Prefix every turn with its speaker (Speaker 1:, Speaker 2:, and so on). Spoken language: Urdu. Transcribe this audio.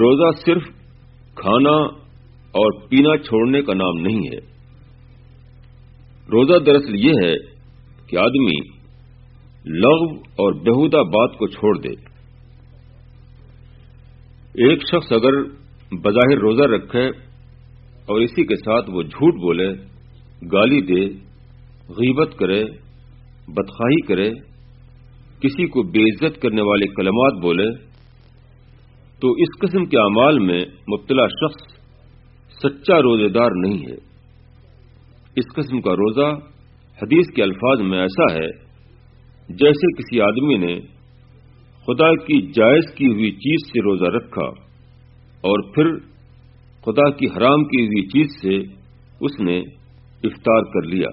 Speaker 1: روزہ صرف کھانا اور پینا چھوڑنے کا نام نہیں ہے۔ روزہ دراصل یہ ہے کہ آدمی لغو اور بہودہ بات کو چھوڑ دے۔ ایک شخص اگر بظاہر روزہ رکھے اور اسی کے ساتھ وہ جھوٹ بولے، گالی دے، غیبت کرے، بدخواہی کرے، کسی کو بے عزت کرنے والے کلمات بولے تو اس قسم کے اعمال میں مبتلا شخص سچا روزے دار نہیں ہے۔ اس قسم کا روزہ حدیث کے الفاظ میں ایسا ہے جیسے کسی آدمی نے خدا کی جائز کی ہوئی چیز سے روزہ رکھا اور پھر خدا کی حرام کی ہوئی چیز سے اس نے افطار کر لیا۔